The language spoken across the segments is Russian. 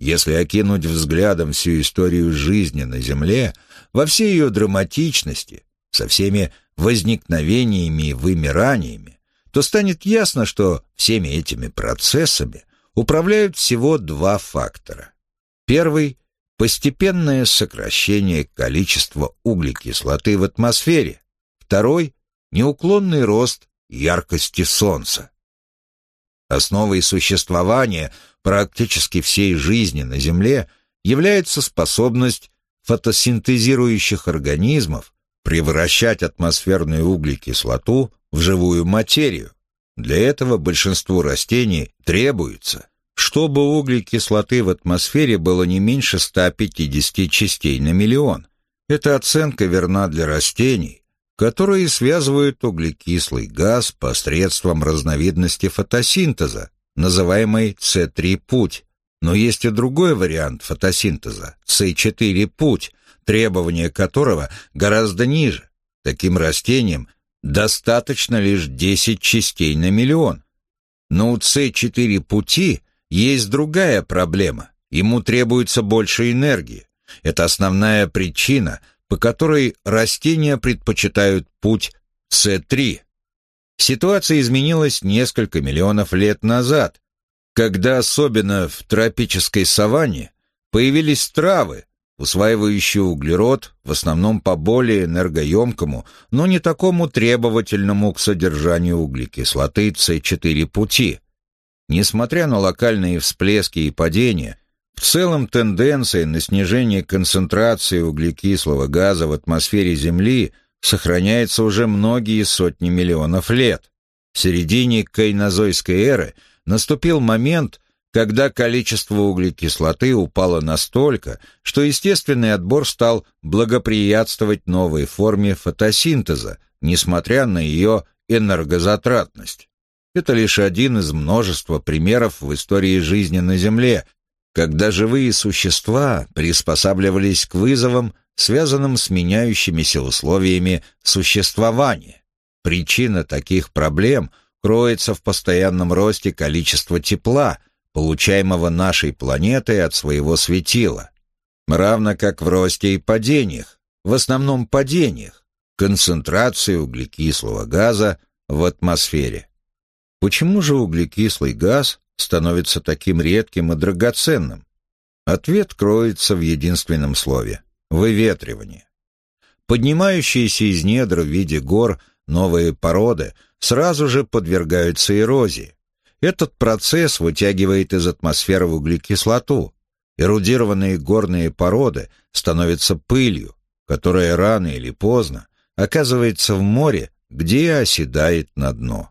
Если окинуть взглядом всю историю жизни на Земле, во всей ее драматичности, со всеми возникновениями и вымираниями, то станет ясно, что всеми этими процессами управляют всего два фактора. Первый – постепенное сокращение количества углекислоты в атмосфере. Второй – неуклонный рост яркости Солнца. Основой существования практически всей жизни на Земле является способность фотосинтезирующих организмов превращать атмосферную углекислоту в живую материю. Для этого большинству растений требуется, чтобы углекислоты в атмосфере было не меньше 150 частей на миллион. Эта оценка верна для растений, которые связывают углекислый газ посредством разновидности фотосинтеза, называемый С3-путь. Но есть и другой вариант фотосинтеза, С4-путь, требования которого гораздо ниже. Таким растениям достаточно лишь 10 частей на миллион. Но у С4 пути есть другая проблема. Ему требуется больше энергии. Это основная причина, по которой растения предпочитают путь С3. Ситуация изменилась несколько миллионов лет назад, когда особенно в тропической саванне появились травы, усваивающие углерод в основном по более энергоемкому, но не такому требовательному к содержанию углекислоты С4 пути. Несмотря на локальные всплески и падения, в целом тенденция на снижение концентрации углекислого газа в атмосфере Земли сохраняется уже многие сотни миллионов лет. В середине кайнозойской эры наступил момент, когда количество углекислоты упало настолько, что естественный отбор стал благоприятствовать новой форме фотосинтеза, несмотря на ее энергозатратность. Это лишь один из множества примеров в истории жизни на Земле, когда живые существа приспосабливались к вызовам, связанным с меняющимися условиями существования. Причина таких проблем кроется в постоянном росте количества тепла – получаемого нашей планетой от своего светила, равно как в росте и падениях, в основном падениях, концентрации углекислого газа в атмосфере. Почему же углекислый газ становится таким редким и драгоценным? Ответ кроется в единственном слове – выветривание. Поднимающиеся из недр в виде гор новые породы сразу же подвергаются эрозии, этот процесс вытягивает из атмосферы углекислоту. Эрудированные горные породы становятся пылью, которая рано или поздно оказывается в море, где оседает на дно.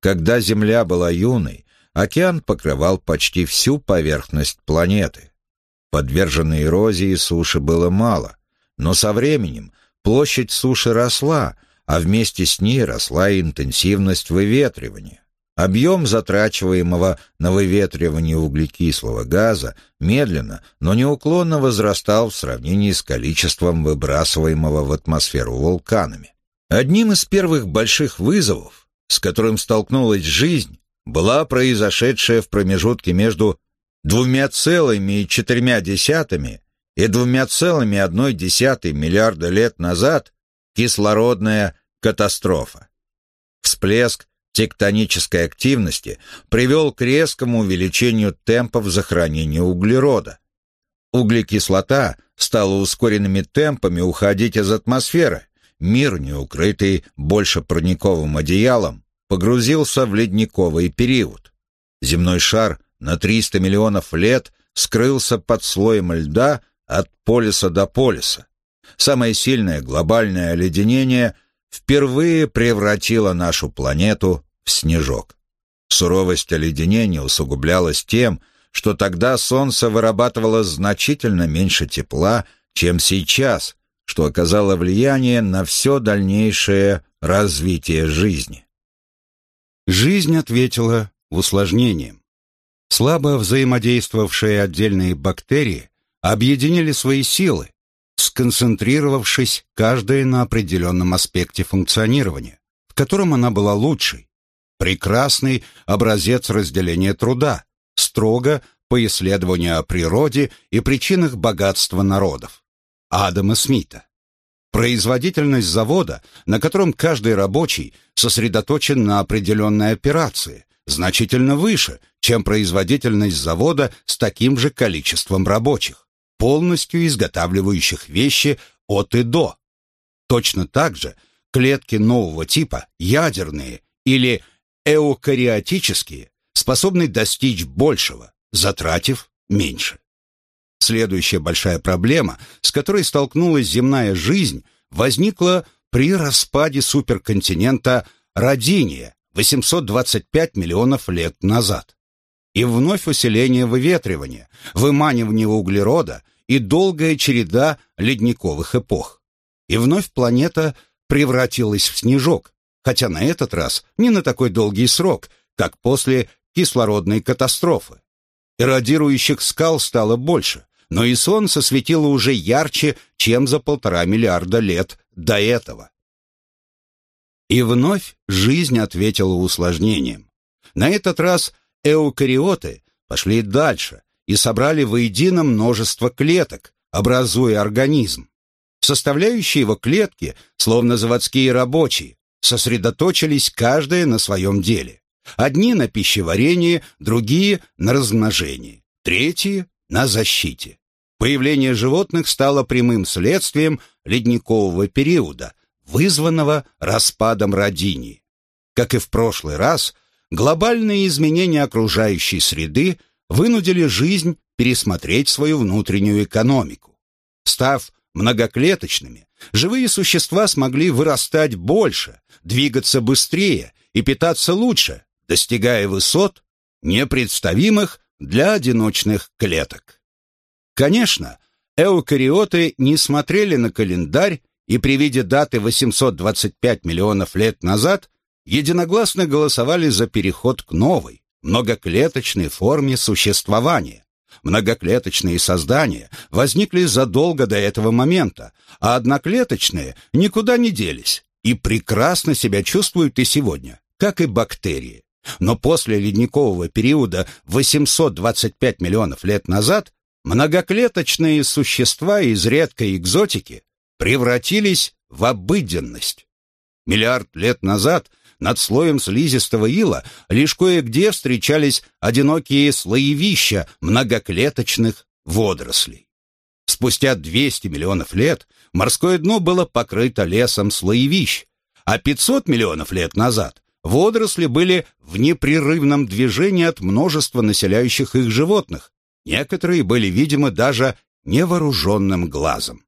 Когда Земля была юной, океан покрывал почти всю поверхность планеты. Подверженной эрозии суши было мало, но со временем площадь суши росла, а вместе с ней росла и интенсивность выветривания. Объем затрачиваемого на выветривание углекислого газа медленно, но неуклонно возрастал в сравнении с количеством выбрасываемого в атмосферу вулканами. Одним из первых больших вызовов, с которым столкнулась жизнь, была произошедшая в промежутке между двумя целыми и четырьмя десятыми и двумя целыми одной десятой миллиарда лет назад кислородная катастрофа. Всплеск тектонической активности привел к резкому увеличению темпов захоронения углерода. Углекислота стала ускоренными темпами уходить из атмосферы. Мир, не укрытый больше парниковым одеялом, погрузился в ледниковый период. Земной шар на 300 миллионов лет скрылся под слоем льда от полюса до полюса. Самое сильное глобальное оледенение впервые превратило нашу планету в снежок. Суровость оледенения усугублялась тем, что тогда Солнце вырабатывало значительно меньше тепла, чем сейчас, что оказало влияние на все дальнейшее развитие жизни. Жизнь ответила усложнением. Слабо взаимодействовавшие отдельные бактерии объединили свои силы, сконцентрировавшись каждая на определенном аспекте функционирования, в котором она была лучшей, Прекрасный образец разделения труда, строго по исследованию о природе и причинах богатства народов Адама Смита. Производительность завода, на котором каждый рабочий сосредоточен на определенной операции, значительно выше, чем производительность завода с таким же количеством рабочих, полностью изготавливающих вещи от и до. Точно так же клетки нового типа, ядерные или эукариотические, способны достичь большего, затратив меньше. Следующая большая проблема, с которой столкнулась земная жизнь, возникла при распаде суперконтинента Родиния 825 миллионов лет назад. И вновь усиление выветривания, выманивание углерода и долгая череда ледниковых эпох. И вновь планета превратилась в снежок, хотя на этот раз не на такой долгий срок, как после кислородной катастрофы. Эродирующих скал стало больше, но и солнце светило уже ярче, чем за полтора миллиарда лет до этого. И вновь жизнь ответила усложнением. На этот раз эукариоты пошли дальше и собрали воедино множество клеток, образуя организм. Составляющие его клетки, словно заводские рабочие, сосредоточились каждая на своем деле. Одни на пищеварении, другие на размножении, третьи на защите. Появление животных стало прямым следствием ледникового периода, вызванного распадом Родинии. Как и в прошлый раз, глобальные изменения окружающей среды вынудили жизнь пересмотреть свою внутреннюю экономику. Став многоклеточными, живые существа смогли вырастать больше, двигаться быстрее и питаться лучше, достигая высот, непредставимых для одиночных клеток. Конечно, эукариоты не смотрели на календарь и при виде даты 825 миллионов лет назад единогласно голосовали за переход к новой, многоклеточной форме существования. Многоклеточные создания возникли задолго до этого момента, а одноклеточные никуда не делись и прекрасно себя чувствуют и сегодня, как и бактерии. Но после ледникового периода 825 миллионов лет назад многоклеточные существа из редкой экзотики превратились в обыденность. Миллиард лет назад над слоем слизистого ила лишь кое-где встречались одинокие слоевища многоклеточных водорослей. Спустя 200 миллионов лет морское дно было покрыто лесом слоевищ, а 500 миллионов лет назад водоросли были в непрерывном движении от множества населяющих их животных. Некоторые были видимы даже невооруженным глазом.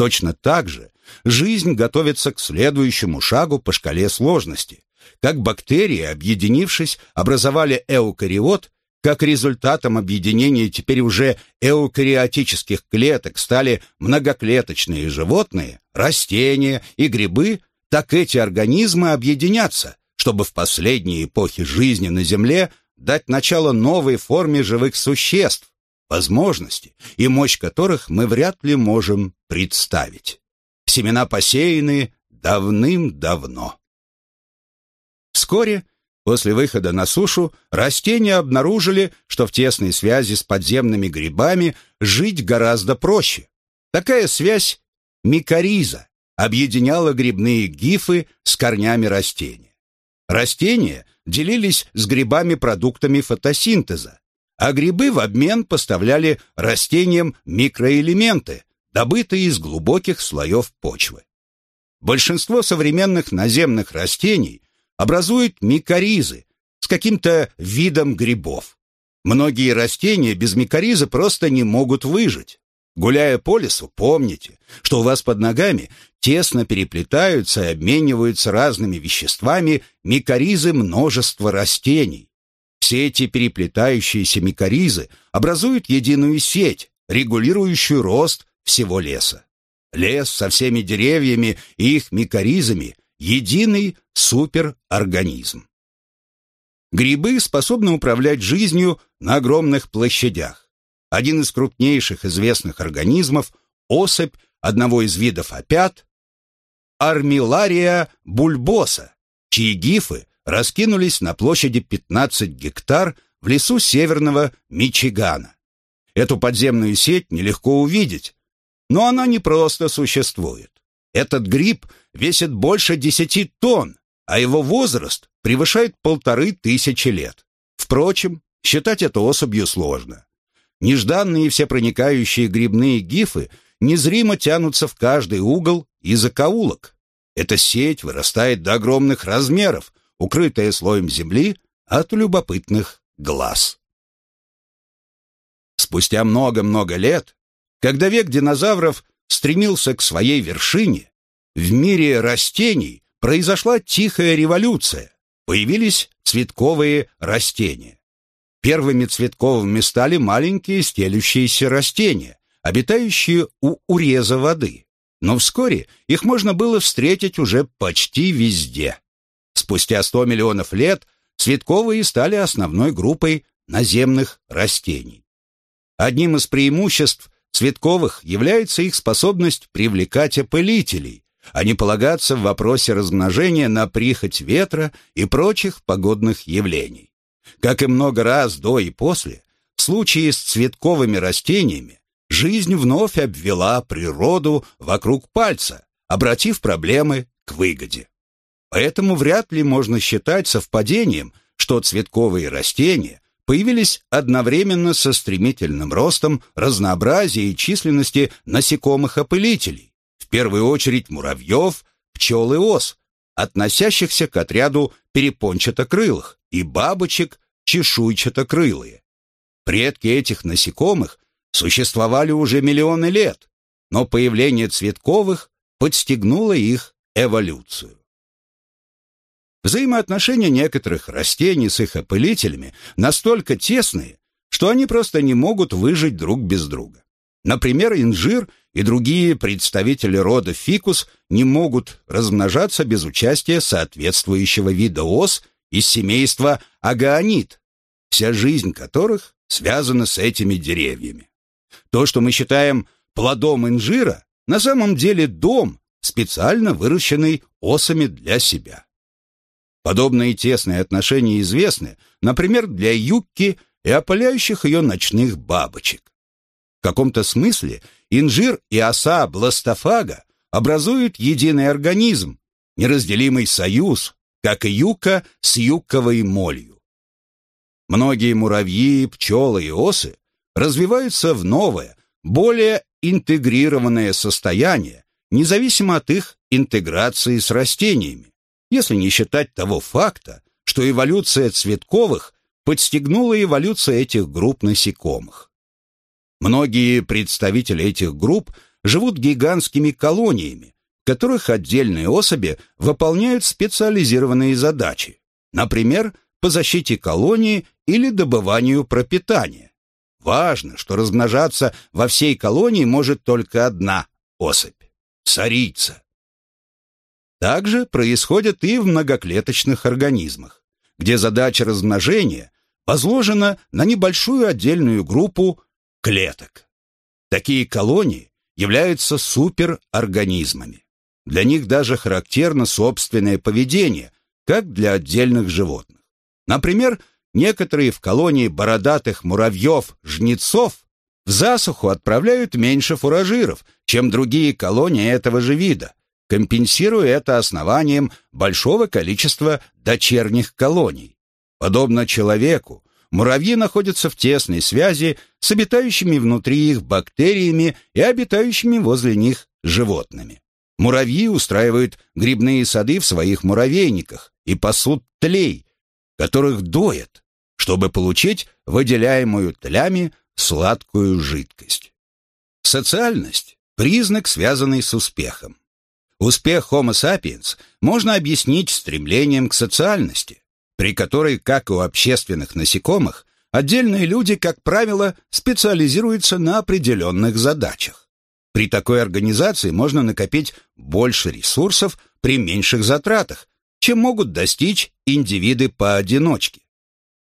Точно так же жизнь готовится к следующему шагу по шкале сложности. Как бактерии, объединившись, образовали эукариот, как результатом объединения теперь уже эукариотических клеток стали многоклеточные животные, растения и грибы, так эти организмы объединятся, чтобы в последние эпохи жизни на Земле дать начало новой форме живых существ, возможности и мощь которых мы вряд ли можем представить. Семена посеяны давным-давно. Вскоре, после выхода на сушу, растения обнаружили, что в тесной связи с подземными грибами жить гораздо проще. Такая связь – микориза, объединяла грибные гифы с корнями растения. Растения делились с грибами продуктами фотосинтеза, а грибы в обмен поставляли растениям микроэлементы, добытые из глубоких слоев почвы. Большинство современных наземных растений образуют микоризы с каким-то видом грибов. Многие растения без микоризы просто не могут выжить. Гуляя по лесу, помните, что у вас под ногами тесно переплетаются и обмениваются разными веществами микоризы множества растений. Все эти переплетающиеся микоризы образуют единую сеть, регулирующую рост всего леса. Лес со всеми деревьями и их микоризами – единый суперорганизм. Грибы способны управлять жизнью на огромных площадях один из крупнейших известных организмов, особь одного из видов опят, Армилария бульбоса, чьи гифы раскинулись на площади 15 гектар в лесу северного Мичигана. Эту подземную сеть нелегко увидеть, но она не просто существует. Этот гриб весит больше десяти тонн, а его возраст превышает полторы тысячи лет. Впрочем, считать это особью сложно. Нежданные всепроникающие грибные гифы незримо тянутся в каждый угол и закоулок. Эта сеть вырастает до огромных размеров, укрытая слоем земли от любопытных глаз. Спустя много-много лет, когда век динозавров стремился к своей вершине, в мире растений произошла тихая революция. Появились цветковые растения. Первыми цветковыми стали маленькие стелющиеся растения, обитающие у уреза воды. Но вскоре их можно было встретить уже почти везде. Спустя 100 миллионов лет цветковые стали основной группой наземных растений. Одним из преимуществ цветковых является их способность привлекать опылителей, а не полагаться в вопросе размножения на прихоть ветра и прочих погодных явлений. Как и много раз до и после, в случае с цветковыми растениями жизнь вновь обвела природу вокруг пальца, обратив проблемы к выгоде. Поэтому вряд ли можно считать совпадением, что цветковые растения появились одновременно со стремительным ростом разнообразия и численности насекомых-опылителей, в первую очередь муравьев, пчел и ос, относящихся к отряду перепончатокрылых, и бабочек чешуйчатокрылые. Предки этих насекомых существовали уже миллионы лет, но появление цветковых подстегнуло их эволюцию. Взаимоотношения некоторых растений с их опылителями настолько тесные, что они просто не могут выжить друг без друга. Например, инжир и другие представители рода фикус не могут размножаться без участия соответствующего вида ос из семейства агаонит, вся жизнь которых связана с этими деревьями. То, что мы считаем плодом инжира, на самом деле дом, специально выращенный осами для себя. Подобные тесные отношения известны, например, для юбки и опаляющих ее ночных бабочек. В каком-то смысле инжир и оса бластофага образуют единый организм, неразделимый союз, как и юка с юкковой молью. Многие муравьи, пчелы и осы развиваются в новое, более интегрированное состояние, независимо от их интеграции с растениями, если не считать того факта, что эволюция цветковых подстегнула эволюцию этих групп насекомых. Многие представители этих групп живут гигантскими колониями, в которых отдельные особи выполняют специализированные задачи, например, по защите колонии или добыванию пропитания. Важно, что размножаться во всей колонии может только одна особь – царица. Также происходит и в многоклеточных организмах, где задача размножения возложена на небольшую отдельную группу клеток. Такие колонии являются суперорганизмами. Для них даже характерно собственное поведение, как для отдельных животных. Например, некоторые в колонии бородатых муравьев-жнецов в засуху отправляют меньше фуражиров, чем другие колонии этого же вида, компенсируя это основанием большого количества дочерних колоний. Подобно человеку, муравьи находятся в тесной связи с обитающими внутри их бактериями и обитающими возле них животными. Муравьи устраивают грибные сады в своих муравейниках и пасут тлей, которых доят, чтобы получить выделяемую тлями сладкую жидкость. Социальность – признак, связанный с успехом. Успех Homo sapiens можно объяснить стремлением к социальности, при которой, как и у общественных насекомых, отдельные люди, как правило, специализируются на определенных задачах. При такой организации можно накопить больше ресурсов при меньших затратах, чем могут достичь индивиды поодиночке.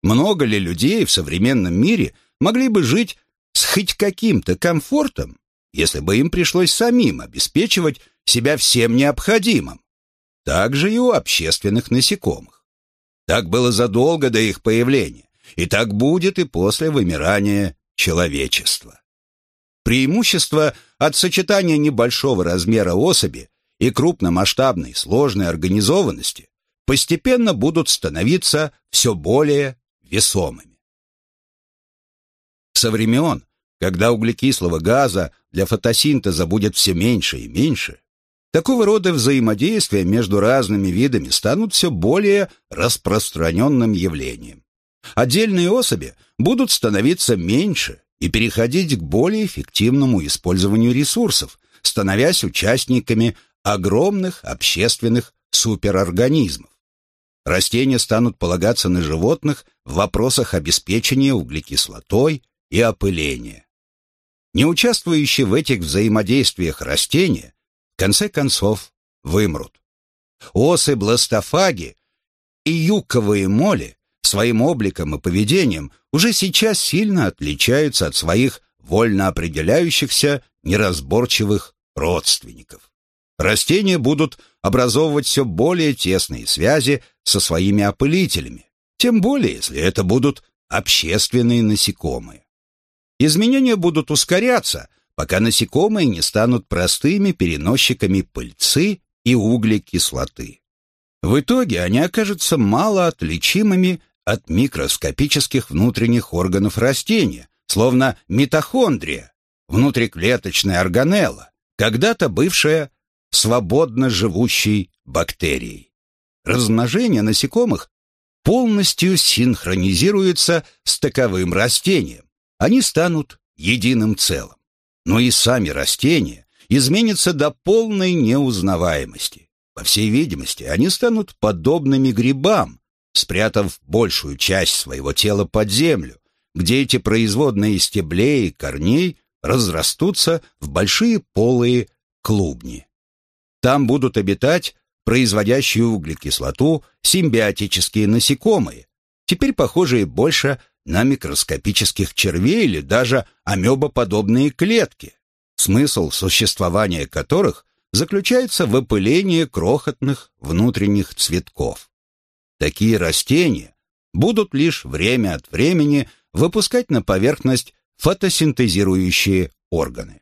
Много ли людей в современном мире могли бы жить с хоть каким-то комфортом, если бы им пришлось самим обеспечивать себя всем необходимым. Так же и у общественных насекомых. Так было задолго до их появления, и так будет и после вымирания человечества. Преимущество от сочетания небольшого размера особи и крупномасштабной сложной организованности постепенно будут становиться все более весомыми. Со времен, когда углекислого газа для фотосинтеза будет все меньше и меньше, такого рода взаимодействия между разными видами станут все более распространенным явлением. Отдельные особи будут становиться меньше и переходить к более эффективному использованию ресурсов, становясь участниками огромных общественных суперорганизмов. Растения станут полагаться на животных в вопросах обеспечения углекислотой и опыления. Не участвующие в этих взаимодействиях растения конце концов вымрут. Осы-бластофаги и юковые моли своим обликом и поведением уже сейчас сильно отличаются от своих вольно определяющихся неразборчивых родственников. Растения будут образовывать все более тесные связи со своими опылителями, тем более, если это будут общественные насекомые. Изменения будут ускоряться, пока насекомые не станут простыми переносчиками пыльцы и углекислоты. В итоге они окажутся малоотличимыми от микроскопических внутренних органов растения, словно митохондрия, внутриклеточная органелла, когда-то бывшая свободно живущей бактерией. Размножение насекомых полностью синхронизируется с таковым растением, они станут единым целым. Но и сами растения изменятся до полной неузнаваемости. По всей видимости, они станут подобными грибам, спрятав большую часть своего тела под землю, где эти производные стеблей и корней разрастутся в большие полые клубни. Там будут обитать производящие углекислоту симбиотические насекомые, теперь похожие больше на микроскопических червей или даже амебоподобные клетки, смысл существования которых заключается в опылении крохотных внутренних цветков. Такие растения будут лишь время от времени выпускать на поверхность фотосинтезирующие органы.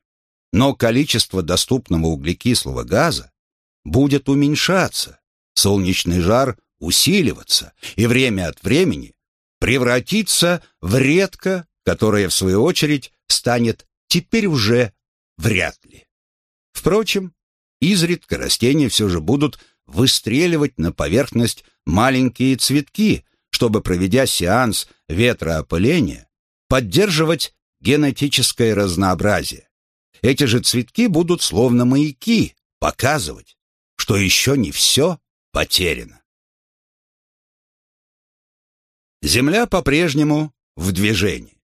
Но количество доступного углекислого газа будет уменьшаться, солнечный жар усиливаться, и время от времени превратиться в редко, которое, в свою очередь, станет теперь уже вряд ли. Впрочем, изредка растения все же будут выстреливать на поверхность маленькие цветки, чтобы, проведя сеанс ветроопыления, поддерживать генетическое разнообразие. Эти же цветки будут словно маяки показывать, что еще не все потеряно. Земля по-прежнему в движении.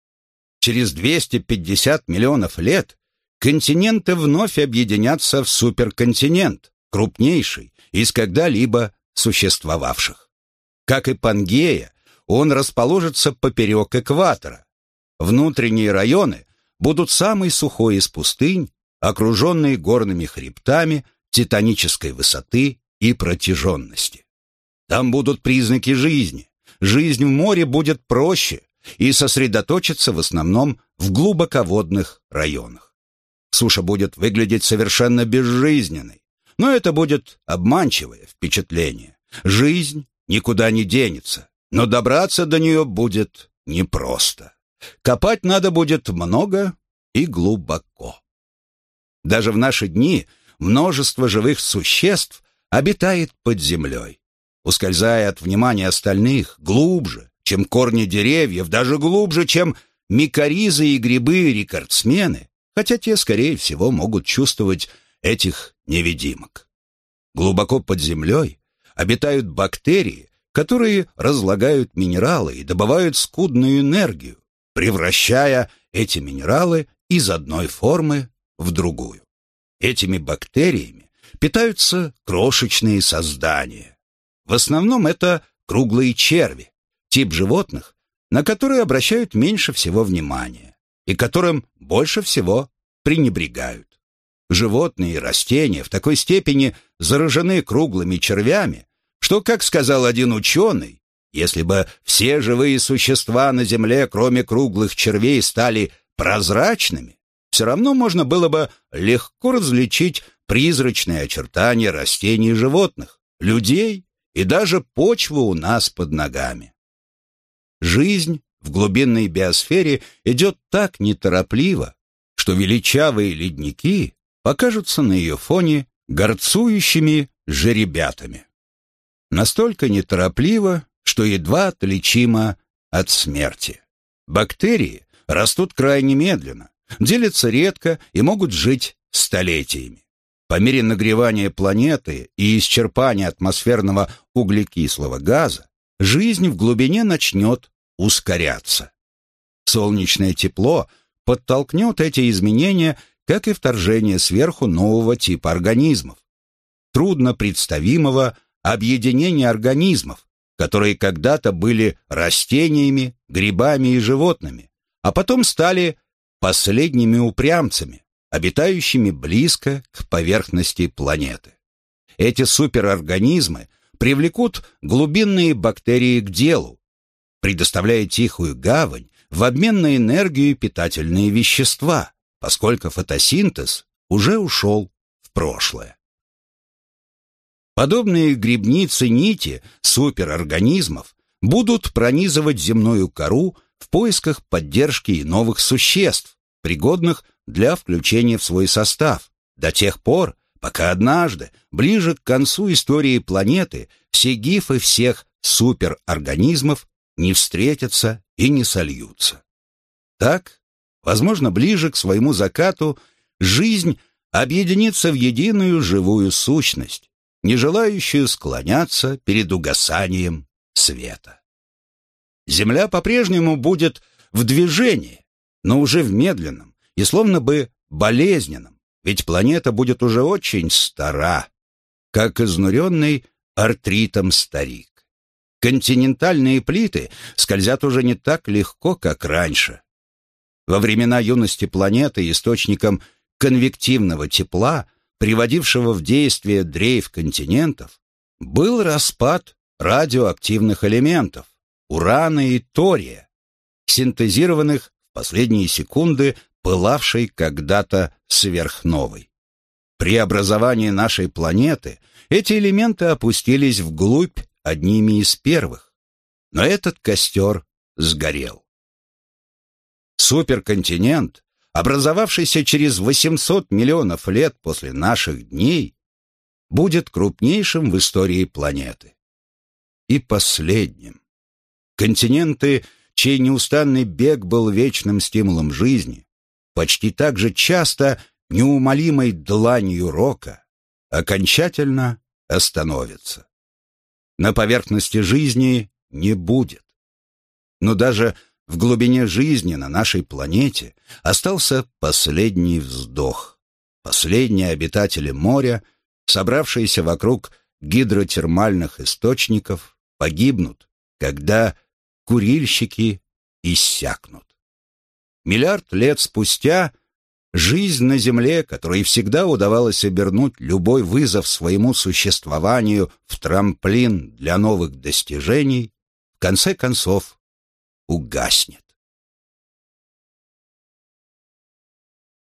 Через 250 миллионов лет континенты вновь объединятся в суперконтинент, крупнейший из когда-либо существовавших. Как и Пангея, он расположится поперек экватора. Внутренние районы будут самой сухой из пустынь, окруженные горными хребтами титанической высоты и протяженности. Там будут признаки жизни, жизнь в море будет проще и сосредоточится в основном в глубоководных районах. Суша будет выглядеть совершенно безжизненной, но это будет обманчивое впечатление. Жизнь никуда не денется, но добраться до нее будет непросто. Копать надо будет много и глубоко. Даже в наши дни множество живых существ обитает под землей ускользая от внимания остальных, глубже, чем корни деревьев, даже глубже, чем микоризы и грибы-рекордсмены, хотя те, скорее всего, могут чувствовать этих невидимок. Глубоко под землей обитают бактерии, которые разлагают минералы и добывают скудную энергию, превращая эти минералы из одной формы в другую. Этими бактериями питаются крошечные создания, в основном это круглые черви, тип животных, на которые обращают меньше всего внимания и которым больше всего пренебрегают. Животные и растения в такой степени заражены круглыми червями, что, как сказал один ученый, если бы все живые существа на Земле, кроме круглых червей, стали прозрачными, все равно можно было бы легко различить призрачные очертания растений и животных, людей и даже почву у нас под ногами. Жизнь в глубинной биосфере идет так неторопливо, что величавые ледники покажутся на ее фоне горцующими жеребятами. Настолько неторопливо, что едва отличимо от смерти. Бактерии растут крайне медленно, делятся редко и могут жить столетиями. По мере нагревания планеты и исчерпания атмосферного углекислого газа жизнь в глубине начнет ускоряться. Солнечное тепло подтолкнет эти изменения, как и вторжение сверху нового типа организмов, трудно представимого объединения организмов, которые когда-то были растениями, грибами и животными, а потом стали последними упрямцами, обитающими близко к поверхности планеты. Эти суперорганизмы привлекут глубинные бактерии к делу, предоставляя тихую гавань в обмен на энергию и питательные вещества, поскольку фотосинтез уже ушел в прошлое. Подобные грибницы нити суперорганизмов будут пронизывать земную кору в поисках поддержки и новых существ, пригодных для включения в свой состав, до тех пор, пока однажды, ближе к концу истории планеты, все гифы всех суперорганизмов не встретятся и не сольются. Так, возможно, ближе к своему закату, жизнь объединится в единую живую сущность, не желающую склоняться перед угасанием света. Земля по-прежнему будет в движении, но уже в медленном и словно бы болезненном, ведь планета будет уже очень стара, как изнуренный артритом старик. Континентальные плиты скользят уже не так легко, как раньше. Во времена юности планеты источником конвективного тепла – приводившего в действие дрейф континентов, был распад радиоактивных элементов урана и тория, синтезированных в последние секунды пылавшей когда-то сверхновой. При образовании нашей планеты эти элементы опустились вглубь одними из первых, но этот костер сгорел. Суперконтинент образовавшийся через 800 миллионов лет после наших дней, будет крупнейшим в истории планеты. И последним. Континенты, чей неустанный бег был вечным стимулом жизни, почти так же часто неумолимой дланью рока, окончательно остановятся. На поверхности жизни не будет. Но даже в глубине жизни на нашей планете остался последний вздох. Последние обитатели моря, собравшиеся вокруг гидротермальных источников, погибнут, когда курильщики иссякнут. Миллиард лет спустя жизнь на Земле, которой всегда удавалось обернуть любой вызов своему существованию в трамплин для новых достижений, в конце концов угаснет.